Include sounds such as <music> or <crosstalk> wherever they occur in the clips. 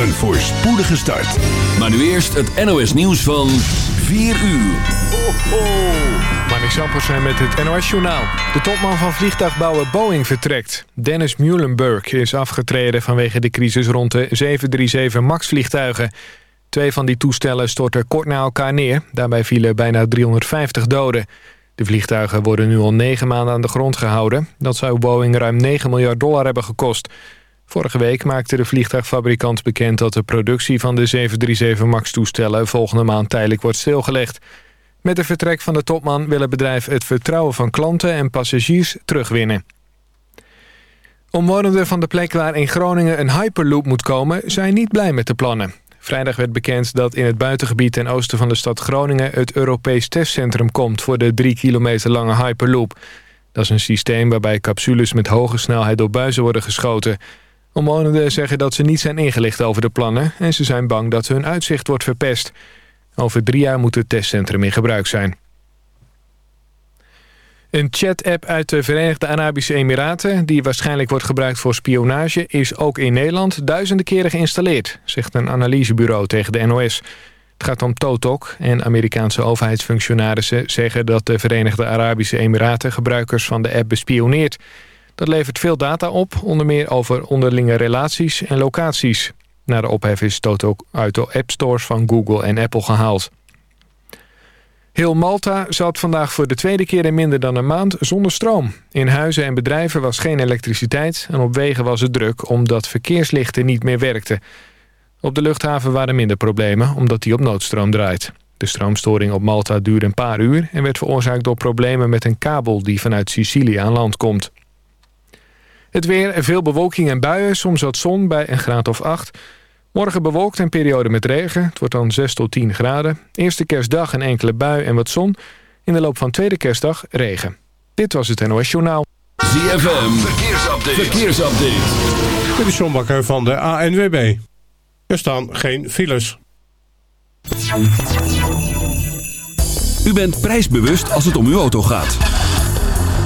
Een voorspoedige start. Maar nu eerst het NOS nieuws van 4 uur. Ho, Zampersen met het NOS-journaal. De topman van vliegtuigbouwer Boeing vertrekt. Dennis Muhlenberg is afgetreden vanwege de crisis rond de 737 MAX-vliegtuigen. Twee van die toestellen stortten kort na elkaar neer. Daarbij vielen bijna 350 doden. De vliegtuigen worden nu al negen maanden aan de grond gehouden. Dat zou Boeing ruim 9 miljard dollar hebben gekost. Vorige week maakte de vliegtuigfabrikant bekend... dat de productie van de 737 MAX-toestellen volgende maand tijdelijk wordt stilgelegd. Met het vertrek van de topman wil het bedrijf het vertrouwen van klanten en passagiers terugwinnen. Omwonenden van de plek waar in Groningen een hyperloop moet komen... zijn niet blij met de plannen. Vrijdag werd bekend dat in het buitengebied ten oosten van de stad Groningen... het Europees testcentrum komt voor de drie kilometer lange hyperloop. Dat is een systeem waarbij capsules met hoge snelheid door buizen worden geschoten. Omwonenden zeggen dat ze niet zijn ingelicht over de plannen... en ze zijn bang dat hun uitzicht wordt verpest. Over drie jaar moet het testcentrum in gebruik zijn. Een chat-app uit de Verenigde Arabische Emiraten... die waarschijnlijk wordt gebruikt voor spionage... is ook in Nederland duizenden keren geïnstalleerd... zegt een analysebureau tegen de NOS. Het gaat om Totok en Amerikaanse overheidsfunctionarissen... zeggen dat de Verenigde Arabische Emiraten... gebruikers van de app bespioneert. Dat levert veel data op, onder meer over onderlinge relaties en locaties. Na de ophef is Totok uit de appstores van Google en Apple gehaald. Heel Malta zat vandaag voor de tweede keer in minder dan een maand zonder stroom. In huizen en bedrijven was geen elektriciteit en op wegen was het druk omdat verkeerslichten niet meer werkten. Op de luchthaven waren minder problemen omdat die op noodstroom draait. De stroomstoring op Malta duurde een paar uur en werd veroorzaakt door problemen met een kabel die vanuit Sicilië aan land komt. Het weer, veel bewolking en buien, soms wat zon bij een graad of 8. Morgen bewolkt en periode met regen. Het wordt dan 6 tot 10 graden. Eerste kerstdag een enkele bui en wat zon. In de loop van tweede kerstdag regen. Dit was het NOS Journaal. ZFM, verkeersupdate. verkeersupdate. Dit is John Bakker van de ANWB. Er staan geen files. U bent prijsbewust als het om uw auto gaat.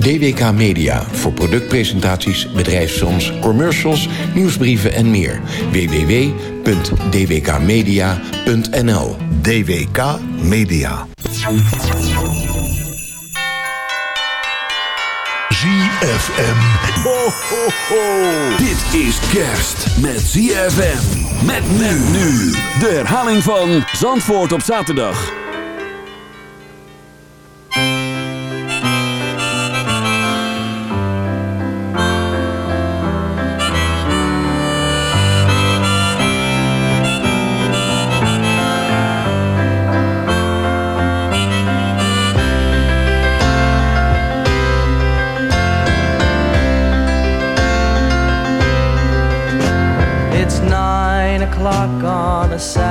DWK Media voor productpresentaties, bedrijfsfilms, commercials, nieuwsbrieven en meer. www.dwkmedia.nl DWK Media. ZFM. Ho, ho, ho. Dit is kerst met ZFM. Met men nu. De herhaling van Zandvoort op zaterdag.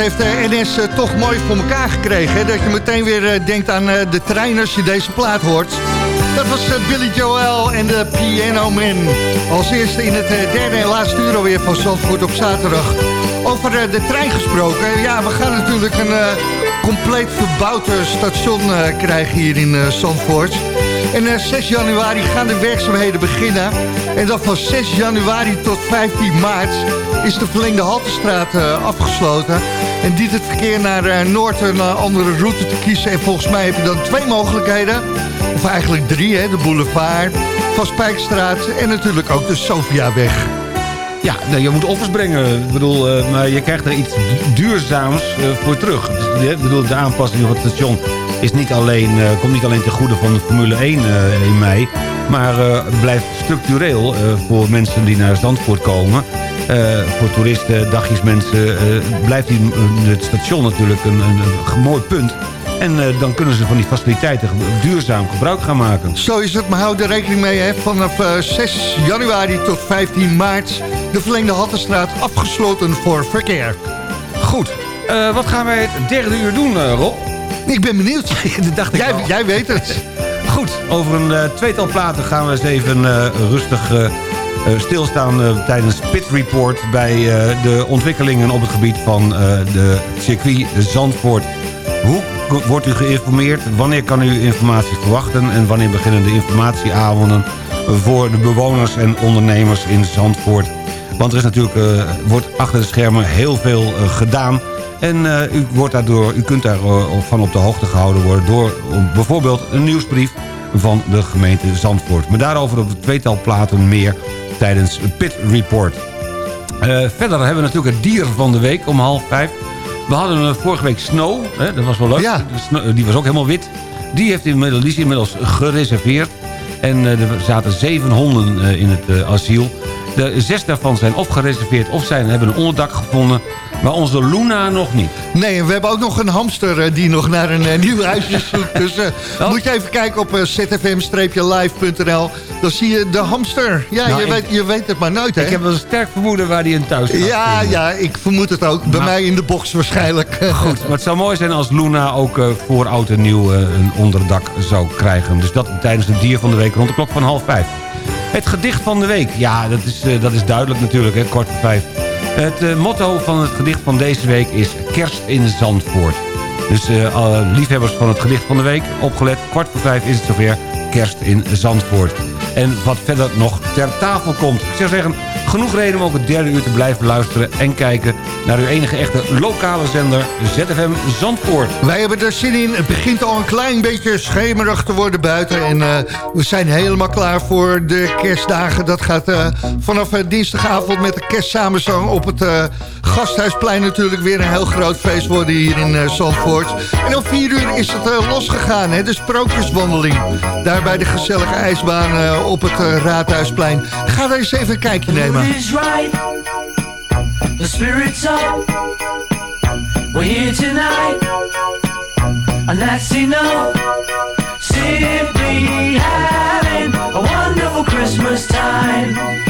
Heeft de NS eh, toch mooi voor elkaar gekregen. Dat je meteen weer eh, denkt aan eh, de trein als je deze plaat hoort. Dat was eh, Billy Joel en de Piano Man. Als eerste in het eh, derde en laatste uur alweer van Zandvoort op zaterdag. Over eh, de trein gesproken. Ja, we gaan natuurlijk een eh, compleet verbouwd eh, station eh, krijgen hier in eh, Zandvoort. En eh, 6 januari gaan de werkzaamheden beginnen. En dan van 6 januari tot 15 maart is de verlengde Haltestraat eh, afgesloten. En dient het verkeer naar eh, Noord een eh, andere route te kiezen. En volgens mij heb je dan twee mogelijkheden. Of eigenlijk drie, hè? de boulevard, Van Spijkstraat en natuurlijk ook de Sofiaweg. Ja, nou, je moet offers brengen. Ik bedoel, eh, maar je krijgt er iets du- duurzaams eh, voor terug. Eh, ik bedoel, de aanpassing van het station is niet alleen, eh, komt niet alleen ten goede van de Formule 1 eh, in mei... maar eh, blijft structureel voor mensen die naar Zandvoort komen... voor toeristen, dagjesmensen... blijft die, het station natuurlijk een, een, een mooi punt... En dan kunnen ze van die faciliteiten duurzaam gebruik gaan maken. Zo is het, maar hou er rekening mee. Hè. Vanaf eh, 6 januari tot 15 maart de verlengde Hattenstraat afgesloten voor verkeer. Goed, wat gaan wij het derde uur doen, Rob? Ik ben benieuwd. <laughs> Dat dacht ik Jij, al. jij weet het. <laughs> Goed, over een eh, tweetal platen gaan we eens even eh, rustig eh, stilstaan... tijdens Pit Report bij de ontwikkelingen op het gebied van de circuit Zandvoort. Hoe wordt u geïnformeerd? Wanneer kan u informatie verwachten? En wanneer beginnen de informatieavonden voor de bewoners en ondernemers in Zandvoort? Want er is natuurlijk, wordt achter de schermen heel veel gedaan... En eh, u, wordt daardoor, u kunt daarvan op de hoogte gehouden worden... door eh, bijvoorbeeld een nieuwsbrief van de gemeente Zandvoort. Maar daarover op het tweetal platen meer tijdens Pit Report. Eh, verder hebben we natuurlijk het dier van de week om half vijf. We hadden eh, vorige week Snow, hè, dat was wel leuk. Ja. De Snow- die was ook helemaal wit. Die, heeft inmiddels, die is inmiddels gereserveerd. En eh, er zaten zeven honden eh, in het eh, asiel. De zes daarvan zijn of gereserveerd of zijn, hebben een onderdak gevonden. Maar onze Luna nog niet. Nee, en we hebben ook nog een hamster eh, die nog naar een eh, <laughs> nieuw huisje zoekt. Dus eh, Oh. moet je even kijken op zfm-live.nl. Dan zie je de hamster. Ja, Nou, je, ik- weet, je weet het maar nooit, hè? Ik heb wel een sterk vermoeden waar die in thuis gaat Ja, ja, ik vermoed het ook. Bij mij in de box waarschijnlijk. <laughs> Goed, maar het zou mooi zijn als Luna ook voor oud en nieuw een onderdak zou krijgen. Dus dat tijdens het dier van de week rond de klok van half vijf. Het gedicht van de week. Ja, dat is, dat is duidelijk natuurlijk, hè, kwart voor vijf. Het eh, motto van het gedicht van deze week is Kerst in Zandvoort. Dus eh, alle liefhebbers van het gedicht van de week, opgelet. Kwart voor vijf is het zover. Kerst in Zandvoort. En wat verder nog ter tafel komt. Ik zou zeggen, genoeg reden om ook het derde uur te blijven luisteren... en kijken naar uw enige echte lokale zender ZFM Zandvoort. Wij hebben er zin in. Het begint al een klein beetje schemerig te worden buiten. En eh, we zijn helemaal klaar voor de kerstdagen. Dat gaat eh, vanaf eh, dinsdagavond met de kerstsamenzang op het Gasthuisplein natuurlijk weer een heel groot feest worden hier in eh, Zandvoort. En om vier uur is het eh, losgegaan, hè, de sprookjeswandeling. Daar bij de gezellige ijsbaan eh, op het Raadhuisplein. Ga daar eens even een kijkje nemen. The spirit's up. We're here tonight. And that's enough. Simply having a wonderful Christmas time.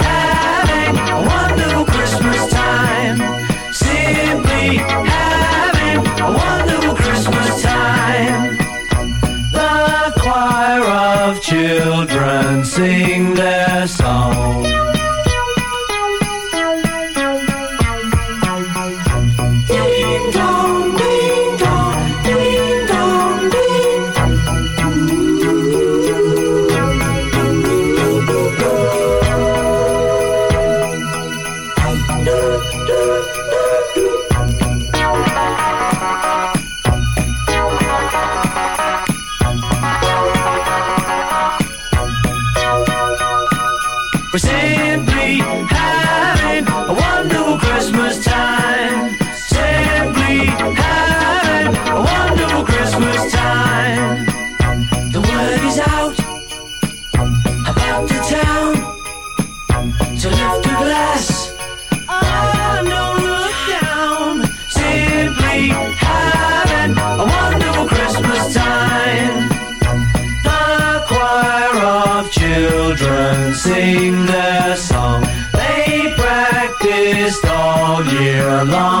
Long.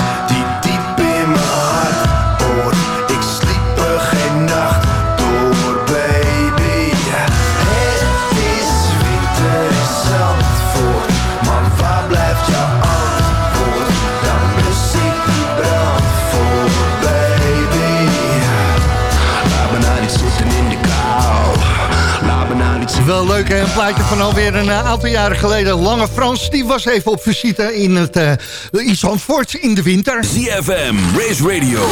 leuk, hè? een plaatje van alweer een eh, aantal jaren geleden. Lange Frans, die was even op visite in het uh, in Zandvoort in de winter. ZFM, Race Radio,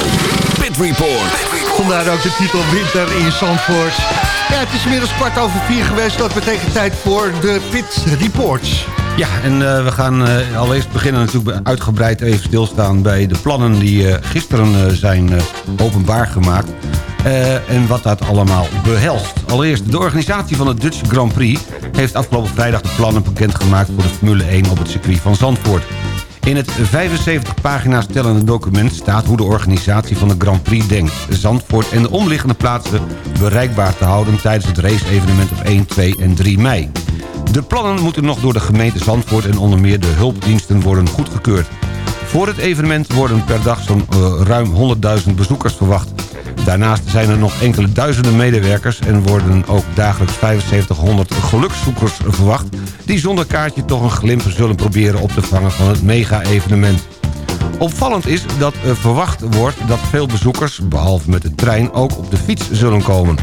Pit Report. Vandaar ook de titel Winter in Zandvoort. Ja, het is inmiddels kwart over vier geweest. Dat betekent tijd voor de Pit Reports. Ja, en eh, we gaan eh, allereerst beginnen natuurlijk uitgebreid even stilstaan... bij de plannen die eh, gisteren zijn eh, openbaar gemaakt. Eh, en wat dat allemaal behelst. Allereerst, de organisatie van de Dutch Grand Prix... heeft afgelopen vrijdag de plannen bekendgemaakt... voor de Formule 1 op het circuit van Zandvoort. In het 75 pagina's tellende document staat hoe de organisatie van de Grand Prix denkt... Zandvoort en de omliggende plaatsen bereikbaar te houden... tijdens het race-evenement op 1, 2 en 3 mei. De plannen moeten nog door de gemeente Zandvoort en onder meer de hulpdiensten worden goedgekeurd. Voor het evenement worden per dag zo'n eh, ruim 100.000 bezoekers verwacht. Daarnaast zijn er nog enkele duizenden medewerkers... en worden ook dagelijks 7500 gelukszoekers verwacht... die zonder kaartje toch een glimp zullen proberen op te vangen van het mega-evenement. Opvallend is dat er verwacht wordt dat veel bezoekers, behalve met de trein, ook op de fiets zullen komen.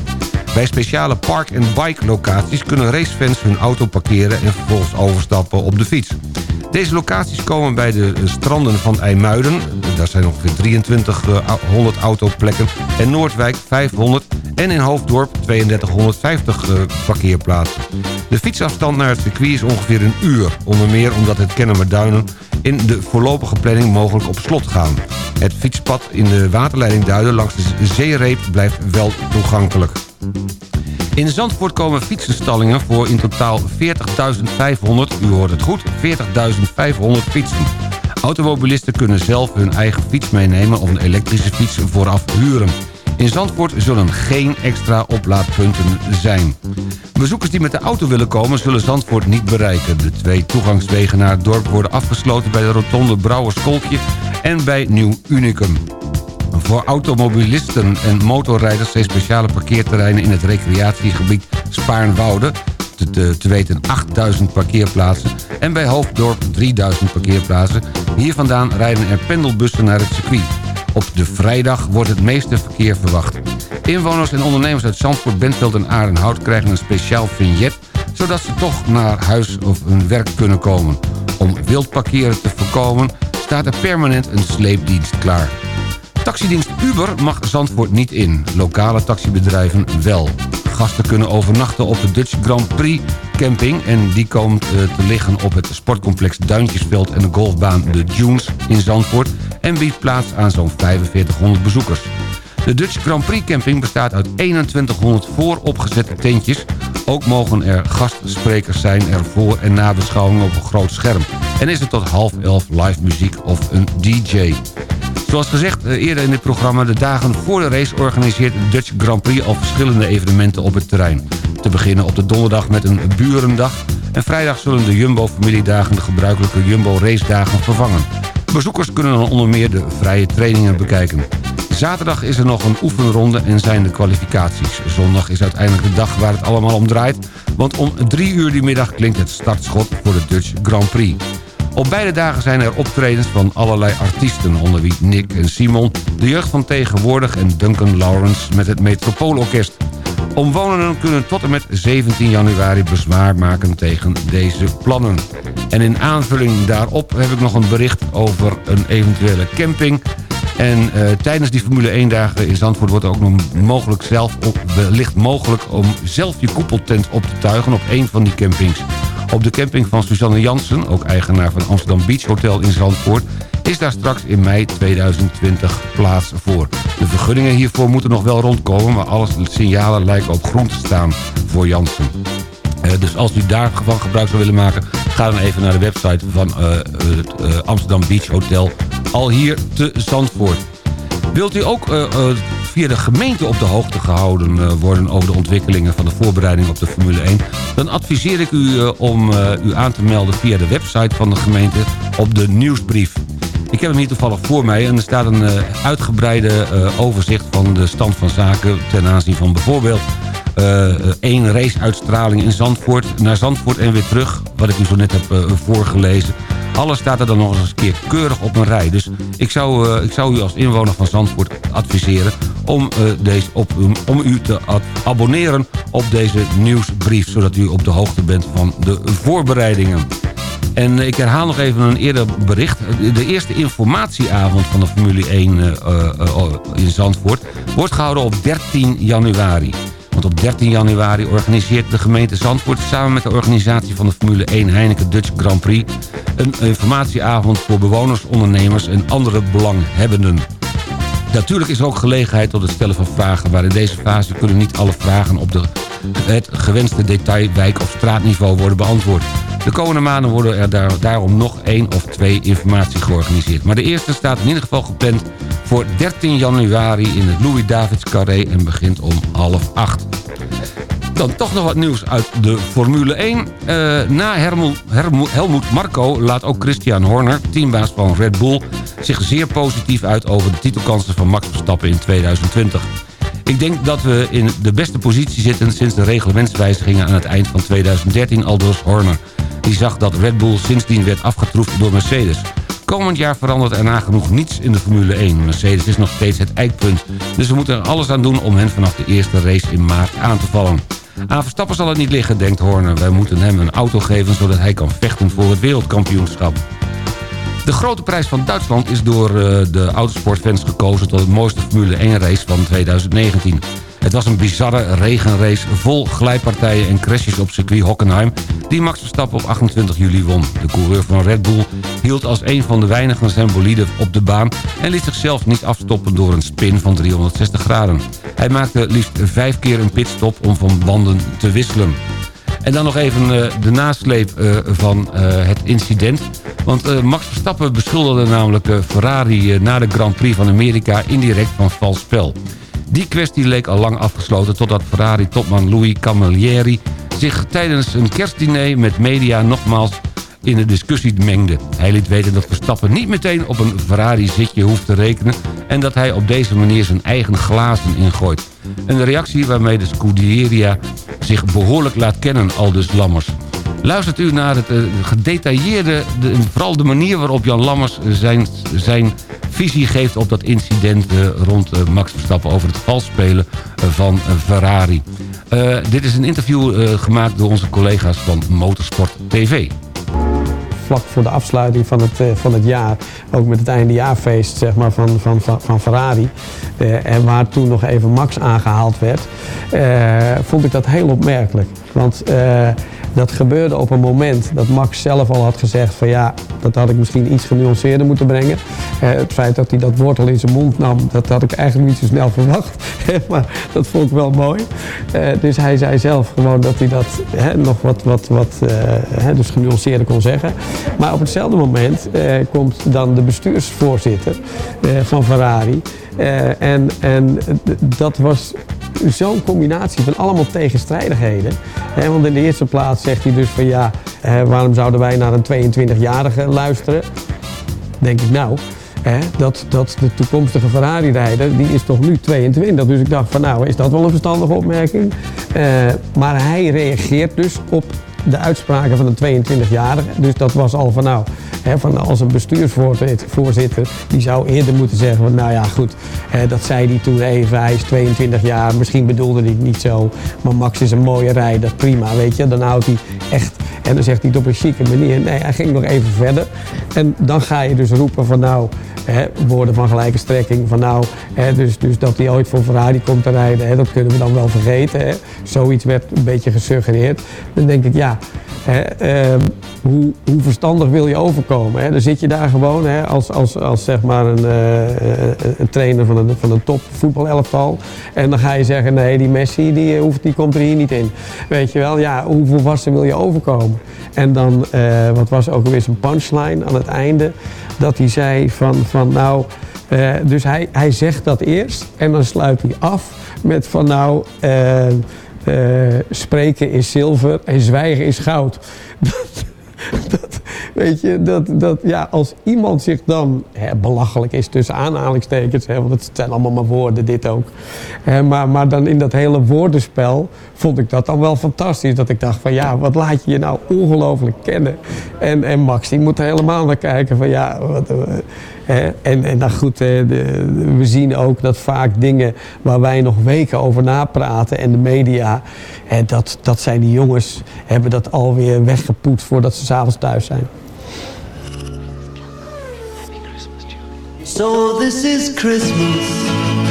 Bij speciale park- en bike-locaties kunnen racefans hun auto parkeren en vervolgens overstappen op de fiets. Deze locaties komen bij de stranden van IJmuiden, daar zijn ongeveer 2300 autoplekken, en Noordwijk 500 en in Hoofddorp 3250 eh, parkeerplaatsen. De fietsafstand naar het circuit is ongeveer een uur, onder meer omdat het Kennemerduinen in de voorlopige planning mogelijk op slot gaan. Het fietspad in de waterleiding Duinen langs de zeereep blijft wel toegankelijk. In Zandvoort komen fietsenstallingen voor in totaal 40.500, u hoort het goed, 40.500 fietsen. Automobilisten kunnen zelf hun eigen fiets meenemen of een elektrische fiets vooraf huren. In Zandvoort zullen geen extra oplaadpunten zijn. Bezoekers die met de auto willen komen zullen Zandvoort niet bereiken. De twee toegangswegen naar het dorp worden afgesloten bij de rotonde Brouwerskolkje en bij Nieuw Unicum. Voor automobilisten en motorrijders zijn speciale parkeerterreinen in het recreatiegebied Spaarnwoude, te, te, te weten 8000 parkeerplaatsen, en bij Hoofddorp 3000 parkeerplaatsen. Hier vandaan rijden er pendelbussen naar het circuit. Op de vrijdag wordt het meeste verkeer verwacht. Inwoners en ondernemers uit Zandvoort, Bentveld en Aardenhout krijgen een speciaal vignet... zodat ze toch naar huis of hun werk kunnen komen. Om wildparkeren te voorkomen staat er permanent een sleepdienst klaar. Taxidienst Uber mag Zandvoort niet in. Lokale taxibedrijven wel. Gasten kunnen overnachten op de Dutch Grand Prix camping... en die komt eh, te liggen op het sportcomplex Duintjesveld... en de golfbaan De Dunes in Zandvoort... en biedt plaats aan zo'n 4500 bezoekers. De Dutch Grand Prix camping bestaat uit 2100 vooropgezette tentjes. Ook mogen er gastsprekers zijn er voor- en nabeschouwingen op een groot scherm. En is er tot half elf live muziek of een DJ. Zoals gezegd eh, eerder in dit programma... de dagen voor de race organiseert Dutch Grand Prix... al verschillende evenementen op het terrein. Te beginnen op de donderdag met een burendag... En vrijdag zullen de Jumbo-familiedagen de gebruikelijke Jumbo-racedagen vervangen. Bezoekers kunnen dan onder meer de vrije trainingen bekijken. Zaterdag is er nog een oefenronde en zijn de kwalificaties. Zondag is uiteindelijk de dag waar het allemaal om draait... want om drie uur die middag klinkt het startschot voor de Dutch Grand Prix. Op beide dagen zijn er optredens van allerlei artiesten... onder wie Nick en Simon, de jeugd van tegenwoordig... en Duncan Lawrence met het Metropoolorkest. Omwonenden kunnen tot en met 17 januari bezwaar maken tegen deze plannen. En in aanvulling daarop heb ik nog een bericht over een eventuele camping... En eh, tijdens die Formule 1 dagen in Zandvoort wordt er ook nog mogelijk zelf op, wellicht mogelijk om zelf je koepeltent op te tuigen op een van die campings. Op de camping van Suzanne Jansen, ook eigenaar van Amsterdam Beach Hotel in Zandvoort, is daar straks in mei 2020 plaats voor. De vergunningen hiervoor moeten nog wel rondkomen, maar alle signalen lijken op groen te staan voor Jansen. Eh, dus als u daarvan gebruik zou willen maken... ga dan even naar de website van eh, het eh, Amsterdam Beach Hotel... al hier te Zandvoort. Wilt u ook eh, eh, via de gemeente op de hoogte gehouden eh, worden... over de ontwikkelingen van de voorbereiding op de Formule 1... dan adviseer ik u om u aan te melden via de website van de gemeente... op de nieuwsbrief. Ik heb hem hier toevallig voor mij en er staat een uitgebreide overzicht van de stand van zaken ten aanzien van bijvoorbeeld één raceuitstraling in Zandvoort naar Zandvoort en weer terug, wat ik u zo net heb voorgelezen. Alles staat er dan nog eens een keer keurig op een rij. Dus ik zou, eh, ik zou u als inwoner van Zandvoort adviseren om, eh, deze op, om u te abonneren op deze nieuwsbrief... zodat u op de hoogte bent van de voorbereidingen. En ik herhaal nog even een eerder bericht. De eerste informatieavond van de Formule 1 eh, eh, eh, in Zandvoort... wordt gehouden op 13 januari. Want op 13 januari organiseert de gemeente Zandvoort... samen met de organisatie van de Formule 1 Heineken Dutch Grand Prix... een informatieavond voor bewoners, ondernemers en andere belanghebbenden. Natuurlijk is er ook gelegenheid tot het stellen van vragen... maar in deze fase kunnen niet alle vragen op de, het gewenste detail, wijk- of straatniveau worden beantwoord. De komende maanden worden er daar, daarom nog één of twee informatie georganiseerd. Maar de eerste staat in ieder geval gepland voor 13 januari in het Louis-Davids Carré... en begint om half acht. Dan toch nog wat nieuws uit de Formule 1. Eh, na Helmut Marco laat ook Christian Horner, teambaas van Red Bull... zich zeer positief uit over de titelkansen van Max Verstappen in 2020. Ik denk dat we in de beste positie zitten sinds de reglementswijzigingen aan het eind van 2013, aldus Horner. Die zag dat Red Bull sindsdien werd afgetroefd door Mercedes. Komend jaar verandert er nagenoeg niets in de Formule 1. Mercedes is nog steeds het eikpunt. Dus we moeten er alles aan doen om hen vanaf de eerste race in maart aan te vallen. Aan Verstappen zal het niet liggen, denkt Horner. Wij moeten hem een auto geven zodat hij kan vechten voor het wereldkampioenschap. De grote prijs van Duitsland is door eh, de autosportfans gekozen... tot het mooiste Formule 1-race van 2019. Het was een bizarre regenrace vol glijpartijen en crashes op circuit Hockenheim... die Max Verstappen op 28 juli won. De coureur van Red Bull hield als een van de weinigen zijn bolide op de baan... en liet zichzelf niet afstoppen door een spin van 360 graden. Hij maakte liefst vijf keer een pitstop om van banden te wisselen. En dan nog even eh, de nasleep eh, van eh, het incident. Want Max Verstappen beschuldigde namelijk Ferrari na de Grand Prix van Amerika indirect van vals spel. Die kwestie leek al lang afgesloten totdat Ferrari-topman Louis Camilleri zich tijdens een kerstdiner met media nogmaals in de discussie mengde. Hij liet weten dat Verstappen niet meteen op een Ferrari-zitje hoeft te rekenen... en dat hij op deze manier zijn eigen glazen ingooit. Een reactie waarmee de Scuderia zich behoorlijk laat kennen, aldus Lammers. Luistert u naar het eh, gedetailleerde, de, vooral de manier waarop Jan Lammers zijn, zijn visie geeft op dat incident eh, rond eh, Max Verstappen over het valspelen eh, van Ferrari. Dit is een interview gemaakt door onze collega's van Motorsport TV. Vlak voor de afsluiting van het, eh, van het jaar, ook met het eindejaarfeest zeg maar, van, van, van, van Ferrari, eh, en waar toen nog even Max aangehaald werd, eh, vond ik dat heel opmerkelijk. Want dat gebeurde op een moment dat Max zelf al had gezegd van ja, dat had ik misschien iets genuanceerder moeten brengen. Eh, het feit dat hij dat woord al in zijn mond nam, dat had ik eigenlijk niet zo snel <laughs> verwacht. <laughs> maar dat vond ik wel mooi. Eh, dus hij zei zelf gewoon dat hij dat hè, nog wat, wat, wat eh, dus genuanceerder kon zeggen. Maar op hetzelfde moment eh, komt dan de bestuursvoorzitter eh, van Ferrari. Eh, en, en dat was zo'n combinatie van allemaal tegenstrijdigheden. Want in de eerste plaats zegt hij dus van ja, waarom zouden wij naar een 22-jarige luisteren? Denk ik nou. Dat, dat de toekomstige Ferrari-rijder, die is toch nu 22. Dus ik dacht van nou, is dat wel een verstandige opmerking? Eh, maar hij reageert dus op de uitspraken van een 22-jarige. Dus dat was al van nou, hè, van als een bestuursvoorzitter, die zou eerder moeten zeggen nou ja goed, hè, dat zei hij toen even, hij is 22 jaar, misschien bedoelde hij het niet zo, maar Max is een mooie rijder, prima, weet je. Dan houdt hij echt, en dan zegt hij het op een chique manier. Nee, hij ging nog even verder. En dan ga je dus roepen van nou, hè, woorden van gelijke strekking, van nou, hè, dus, dus dat hij ooit voor Ferrari komt te rijden, hè, dat kunnen we dan wel vergeten. Hè. Zoiets werd een beetje gesuggereerd. Dan denk ik ja, hè, ehm, hoe, hoe verstandig wil je overkomen? Hè? Dan zit je daar gewoon hè, als, als, als zeg maar een, eh, een trainer van een, van een top voetbalelftal. En dan ga je zeggen, nee, die Messi die, eh, hoeft, die komt er hier niet in. Weet je wel, ja, hoe volwassen wil je overkomen? En dan, eh, wat was ook alweer zijn punchline aan het einde, dat hij zei van, van nou... eh, dus hij, hij zegt dat eerst en dan sluit hij af met van nou... eh, eh, spreken is zilver en zwijgen is goud. <laughs> <laughs> Dat, weet je, dat, dat, ja, als iemand zich dan belachelijk is tussen aanhalingstekens, hè, want het zijn allemaal maar woorden, dit ook. Hè, maar, maar dan in dat hele woordenspel vond ik dat dan wel fantastisch. Dat ik dacht van ja, wat laat je je nou ongelooflijk kennen. En, en Max, die moet er helemaal naar kijken van ja, wat, en, en dan goed, we zien ook dat vaak dingen waar wij nog weken over napraten en de media, dat, dat zijn die jongens, hebben dat alweer weggepoet voordat ze s'avonds thuis zijn. Is Christmas.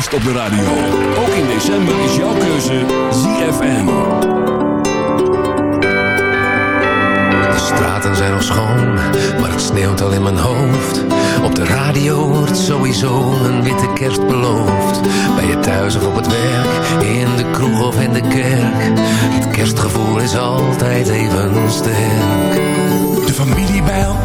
Kerst op de radio. Ook in december is jouw keuze ZFM. De straten zijn nog schoon, maar het sneeuwt al in mijn hoofd. Op de radio wordt sowieso een witte kerst beloofd. Bij je thuis of op het werk, in de kroeg of in de kerk. Het kerstgevoel is altijd even sterk. De familie bij elkaar,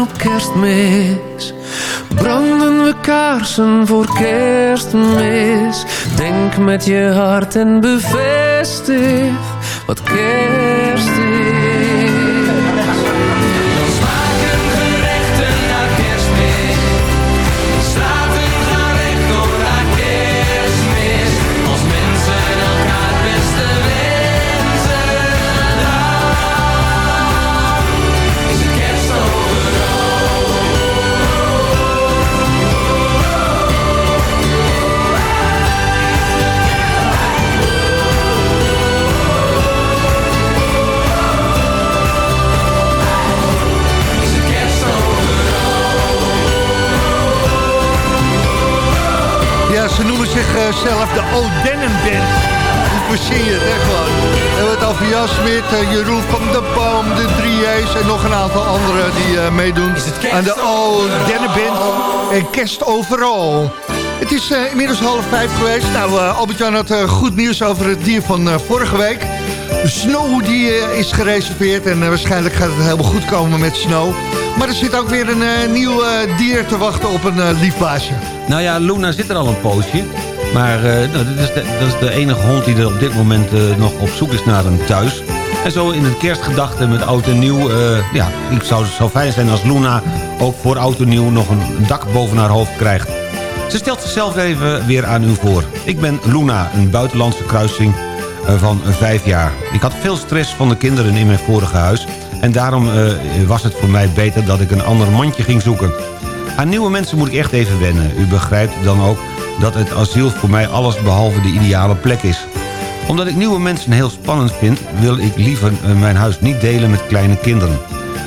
op kerstmis. Branden we kaarsen voor kerstmis. Denk met je hart en bevestig wat kerst is. Noemen zichzelf de Odennen Band. Hoe verzin je het, hè, gewoon. We hebben het over eh, Jeroen van de Boom, de 3J's... en nog een aantal anderen die eh, meedoen aan de Odennen Band. En kerst overal. Het is eh, inmiddels half vijf geweest. Nou, Albert-Jan had goed nieuws over het dier van vorige week. Snow die eh, is gereserveerd en eh, waarschijnlijk gaat het helemaal goed komen met Snow. Maar er zit ook weer een eh, nieuw dier te wachten op een uh, liefbaasje. Nou ja, Luna zit er al een poosje. Maar nou, dat, is de, dat is de enige hond die er op dit moment nog op zoek is naar een thuis. En zo in het kerstgedachte met oud en nieuw... ja, het zou, het zou fijn zijn als Luna ook voor oud en nieuw nog een dak boven haar hoofd krijgt. Ze stelt zichzelf even weer aan u voor. Ik ben Luna, een buitenlandse kruising van vijf jaar. Ik had veel stress van de kinderen in mijn vorige huis... en daarom eh, was het voor mij beter dat ik een ander mandje ging zoeken. Aan nieuwe mensen moet ik echt even wennen. U begrijpt dan ook dat het asiel voor mij alles behalve de ideale plek is. Omdat ik nieuwe mensen heel spannend vind... wil ik liever eh, mijn huis niet delen met kleine kinderen.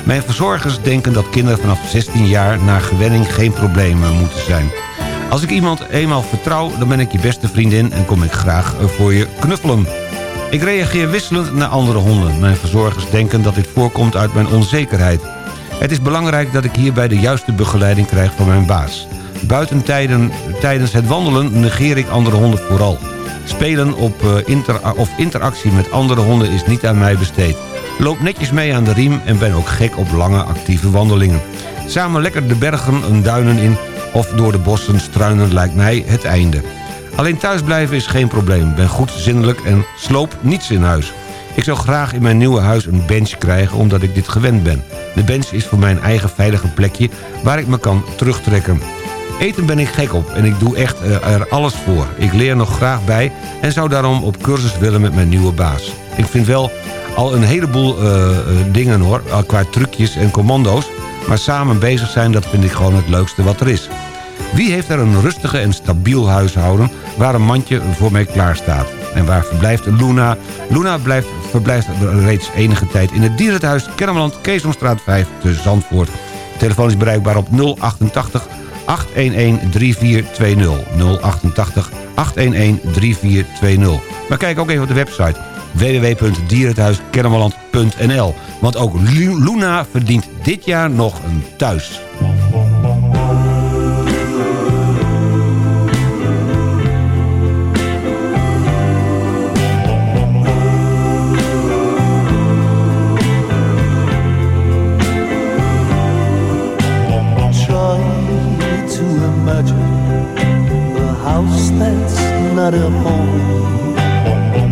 Mijn verzorgers denken dat kinderen vanaf 16 jaar... naar gewenning geen problemen moeten zijn. Als ik iemand eenmaal vertrouw, dan ben ik je beste vriendin... en kom ik graag eh, voor je knuffelen. Ik reageer wisselend naar andere honden. Mijn verzorgers denken dat dit voorkomt uit mijn onzekerheid. Het is belangrijk dat ik hierbij de juiste begeleiding krijg van mijn baas. Buiten tijden, tijdens het wandelen negeer ik andere honden vooral. Spelen op, eh, inter of interactie met andere honden is niet aan mij besteed. Loop netjes mee aan de riem en ben ook gek op lange actieve wandelingen. Samen lekker de bergen en duinen in of door de bossen struinen lijkt mij het einde. Alleen thuisblijven is geen probleem. Ben goed zinnelijk en sloop niets in huis. Ik zou graag in mijn nieuwe huis een bench krijgen omdat ik dit gewend ben. De bench is voor mijn eigen veilige plekje waar ik me kan terugtrekken. Eten ben ik gek op en ik doe echt eh, er alles voor. Ik leer nog graag bij en zou daarom op cursus willen met mijn nieuwe baas. Ik vind wel al een heleboel eh, eh, dingen hoor, qua trucjes en commando's... maar samen bezig zijn, dat vind ik gewoon het leukste wat er is. Wie heeft er een rustige en stabiel huishouden... waar een mandje voor mij klaar staat? En waar verblijft Luna? Luna blijft, verblijft reeds enige tijd in het dierenhuis Kennemerland... Keesomstraat 5 te Zandvoort. Telefoon is bereikbaar op 088 811 3420. 088 811 3420. Maar kijk ook even op de website www.dierenthuiskennemerland.nl. Want ook Lu- Luna verdient dit jaar nog een thuis. Imagine a house that's not a home.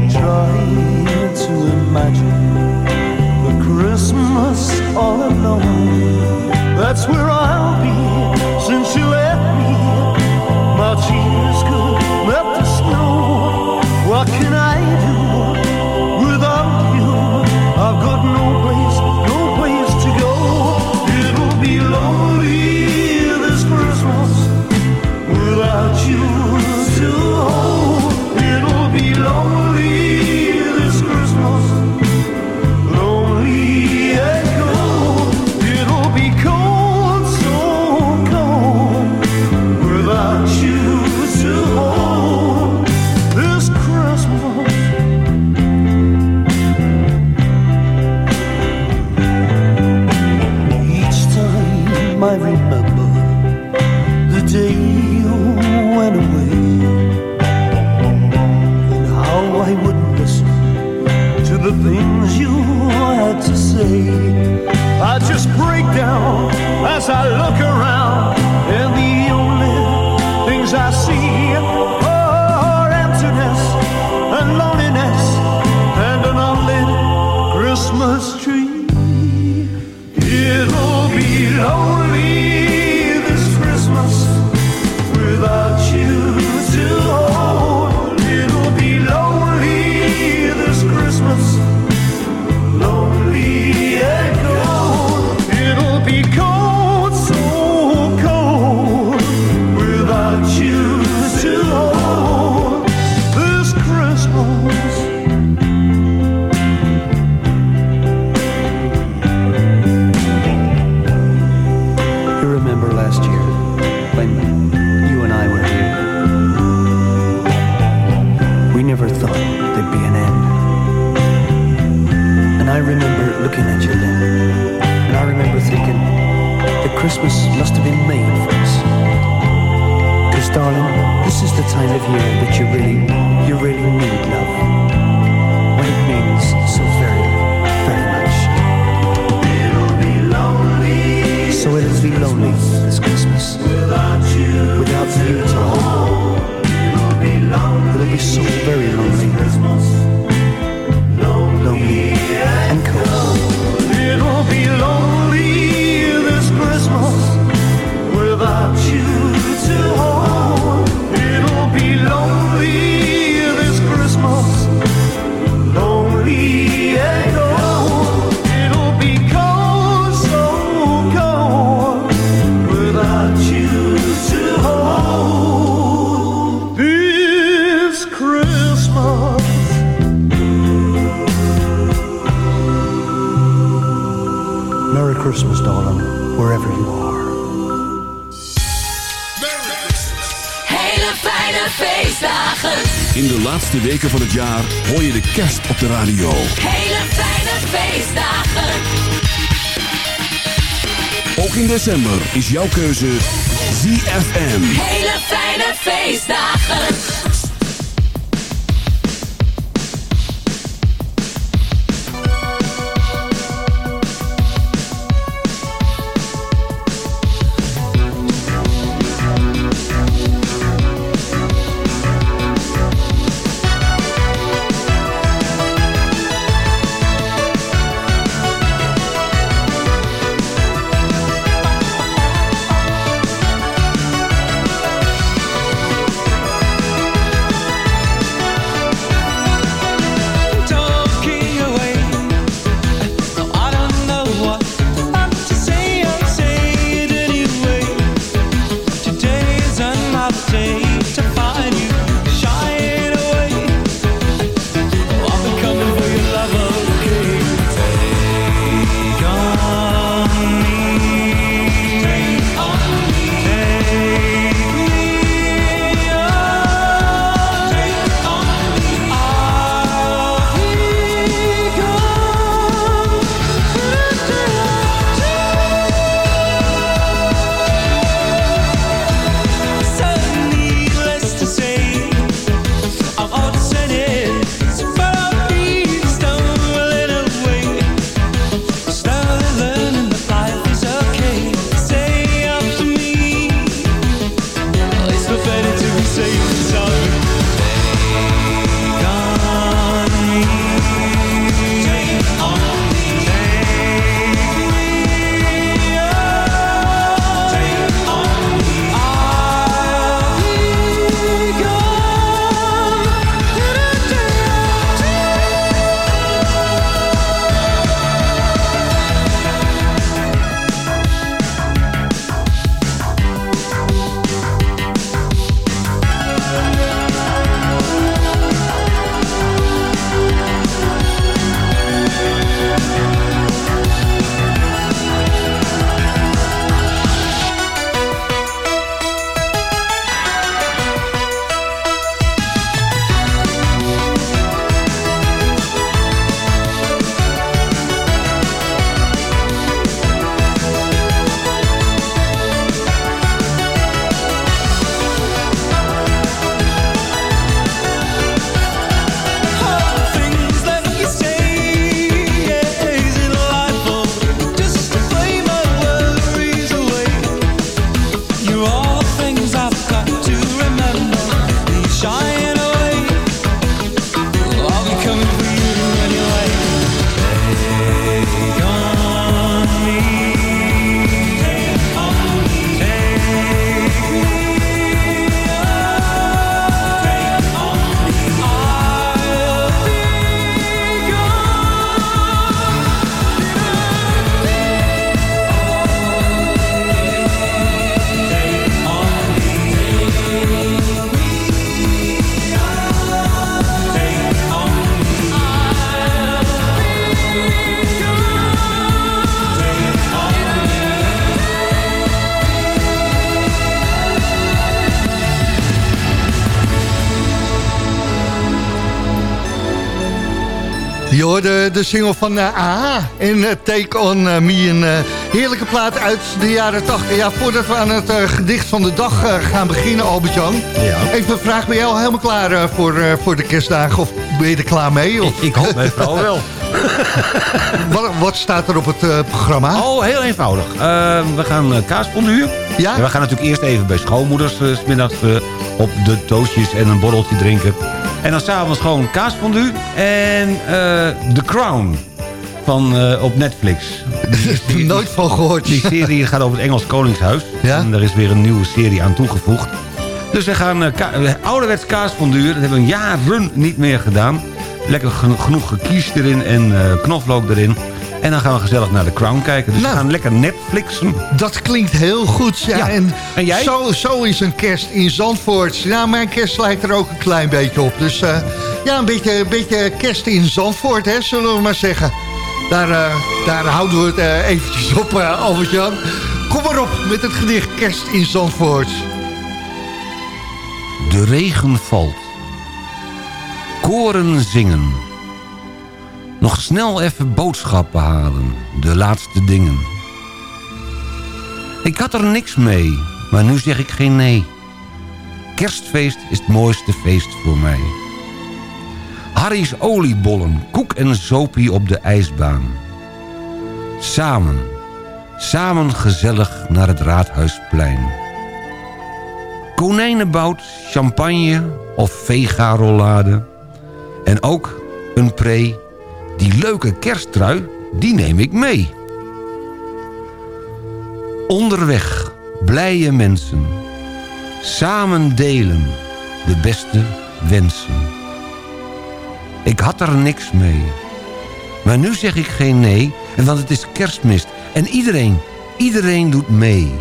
Try to imagine the Christmas all alone. That's where I'll is jouw keuze ZFM. De single van eh AHA en eh, Take On eh, Me. Een eh, heerlijke plaat uit de jaren 80. Ja, voordat we aan het eh, gedicht van de dag eh, gaan beginnen, Albert-Jan. Even een vraag, ben jij al helemaal klaar eh, voor, eh, voor de kerstdagen? Of ben je er klaar mee? Of? Ik hoop mijn vrouw wel. <laughs> <laughs> wat, wat staat er op het eh, programma? Oh, heel eenvoudig. Eh, we gaan uh, kaasfonduur. Ja? We gaan natuurlijk eerst even bij schoonmoeders uh, 's middags op de toastjes en een borreltje drinken. En dan s'avonds gewoon kaasfondue en uh, The Crown van, uh, op Netflix. <laughs> Die, Nooit van gehoord. Die serie gaat over het Engels Koningshuis. Ja? En er is weer een nieuwe serie aan toegevoegd. Dus we gaan uh, ka ouderwets kaasfondue. Dat hebben we jaren niet meer gedaan. Lekker genoeg gekies erin en knoflook erin. En dan gaan we gezellig naar de Crown kijken. Dus nou, we gaan lekker Netflixen. Dat klinkt heel goed. Ja. ja. En, en jij? Zo, zo is een kerst in Zandvoort. Ja, mijn kerst lijkt er ook een klein beetje op. Dus uh, ja, een beetje, een beetje kerst in Zandvoort, hè, zullen we maar zeggen. Daar, uh, daar houden we het uh, eventjes op, uh, Albert-Jan. Kom maar op met het gedicht Kerst in Zandvoort. De regen valt. Koren zingen. Nog snel even boodschappen halen. De laatste dingen. Ik had er niks mee, maar nu zeg ik geen nee. Kerstfeest is het mooiste feest voor mij. Harry's oliebollen, koek en zopie op de ijsbaan. Samen, samen gezellig naar het Raadhuisplein. Konijnenbout, champagne of vega-rollade. En ook een pre, die leuke kersttrui, die neem ik mee. Onderweg, blije mensen. Samen delen, de beste wensen. Ik had er niks mee. Maar nu zeg ik geen nee, want het is kerstmis. En iedereen, iedereen doet mee.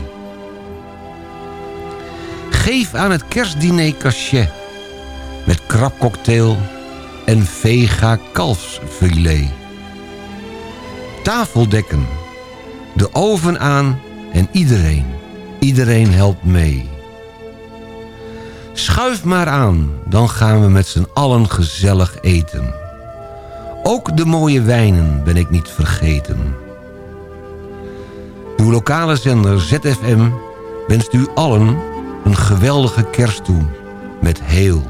Geef aan het kerstdiner cachet. Met krabcocktail en vega kalfsfilet. Tafeldekken. De oven aan en iedereen, iedereen helpt mee. Schuif maar aan, dan gaan we met z'n allen gezellig eten. Ook de mooie wijnen ben ik niet vergeten. Uw lokale zender ZFM wenst u allen een geweldige kerst toe. Met heel,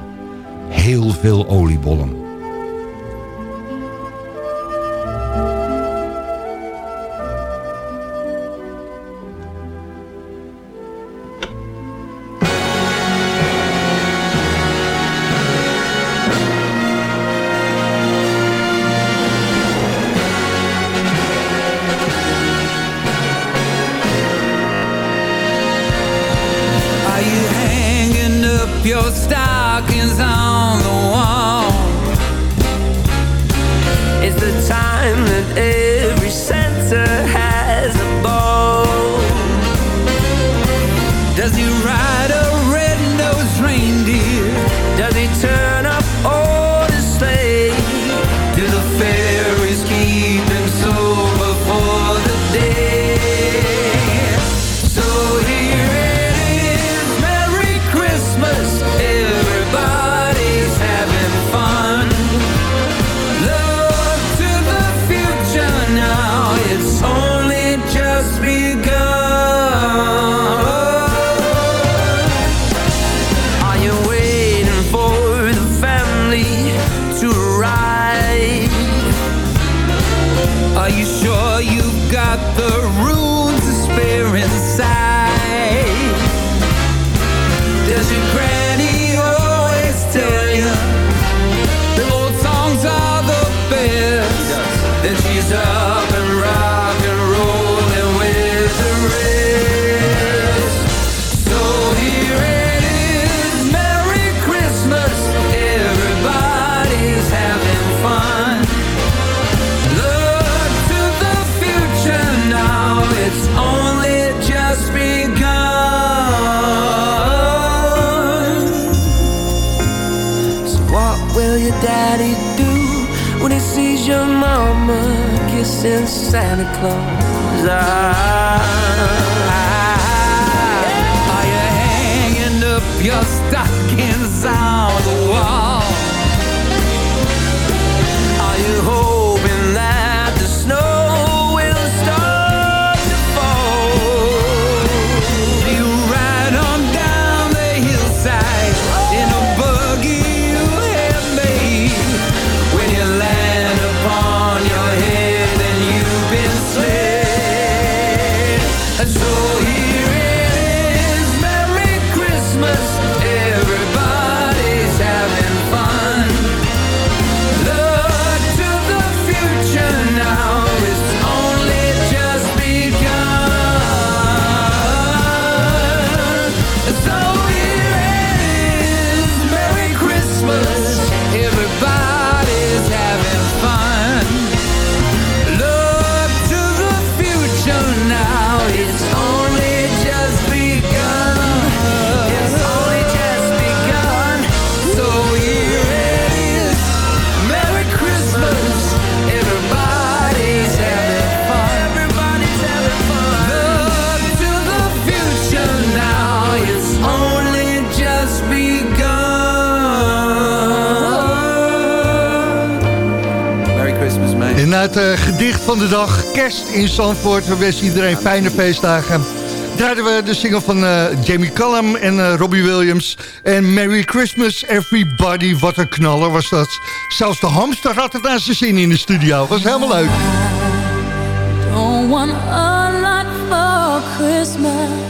heel veel oliebollen. the Santa Claus? Ah, are you hanging up your stockings gedicht van de dag, kerst in Zandvoort. We wensen iedereen fijne feestdagen. Draaiden we de single van eh, Jamie Cullum en eh, Robbie Williams. En Merry Christmas Everybody. Wat een knaller was dat. Zelfs de hamster had het aan zijn zin in de studio. Was helemaal leuk. Don't want a lot for Christmas.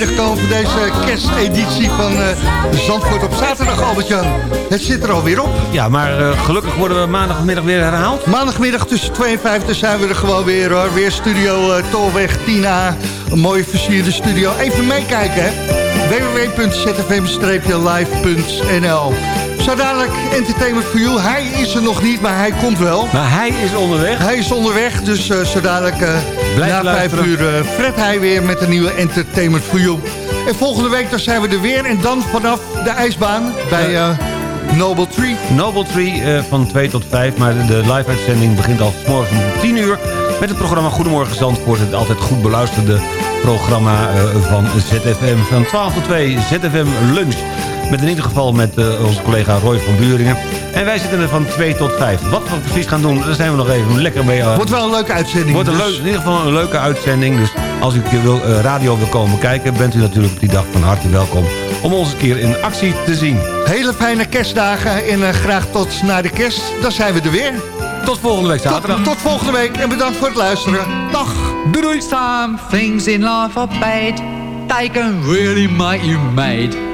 Einde gekomen van deze kersteditie van uh, Zandvoort op zaterdag, Albert-Jan. Het zit er alweer op. Ja, maar uh, gelukkig worden we maandagmiddag weer herhaald. Maandagmiddag tussen 2 en 5 dan zijn we er gewoon weer hoor. Weer studio uh, Tolweg 10A. Een mooie versierde studio. Even meekijken hè. www.zfm-live.nl Zo dadelijk Entertainment for You. Hij is er nog niet, maar hij komt wel. Maar hij is onderweg. Hij is onderweg, dus uh, zo dadelijk uh, na vijf uur uh, Fred hij weer met een nieuwe Entertainment for You. En volgende week dan zijn we er weer. En dan vanaf de ijsbaan bij uh, Noble Tree. Noble Tree uh, van 2 tot 5. Maar de live-uitzending begint al morgen om 10 uur. Met het programma Goedemorgen Zandvoort. Het altijd goed beluisterde programma uh, van ZFM. Van 12 tot 2 ZFM Lunch. Met in ieder geval met uh, onze collega Roy van Buringen. En wij zitten er van 2 tot 5. Wat we precies gaan doen, daar zijn we nog even lekker mee. Uh, Wordt wel een leuke uitzending. Wordt een dus. leuk, in ieder geval een leuke uitzending. Dus als u wil, uh, radio wil komen kijken... bent u natuurlijk op die dag van harte welkom... om ons een keer in actie te zien. Hele fijne kerstdagen en uh, graag tot na de kerst. Dan zijn we er weer. Tot volgende week zaterdag. Tot, tot volgende week en bedankt voor het luisteren. Dag. Doei doei. Some things in life are bad. They can really make you mad.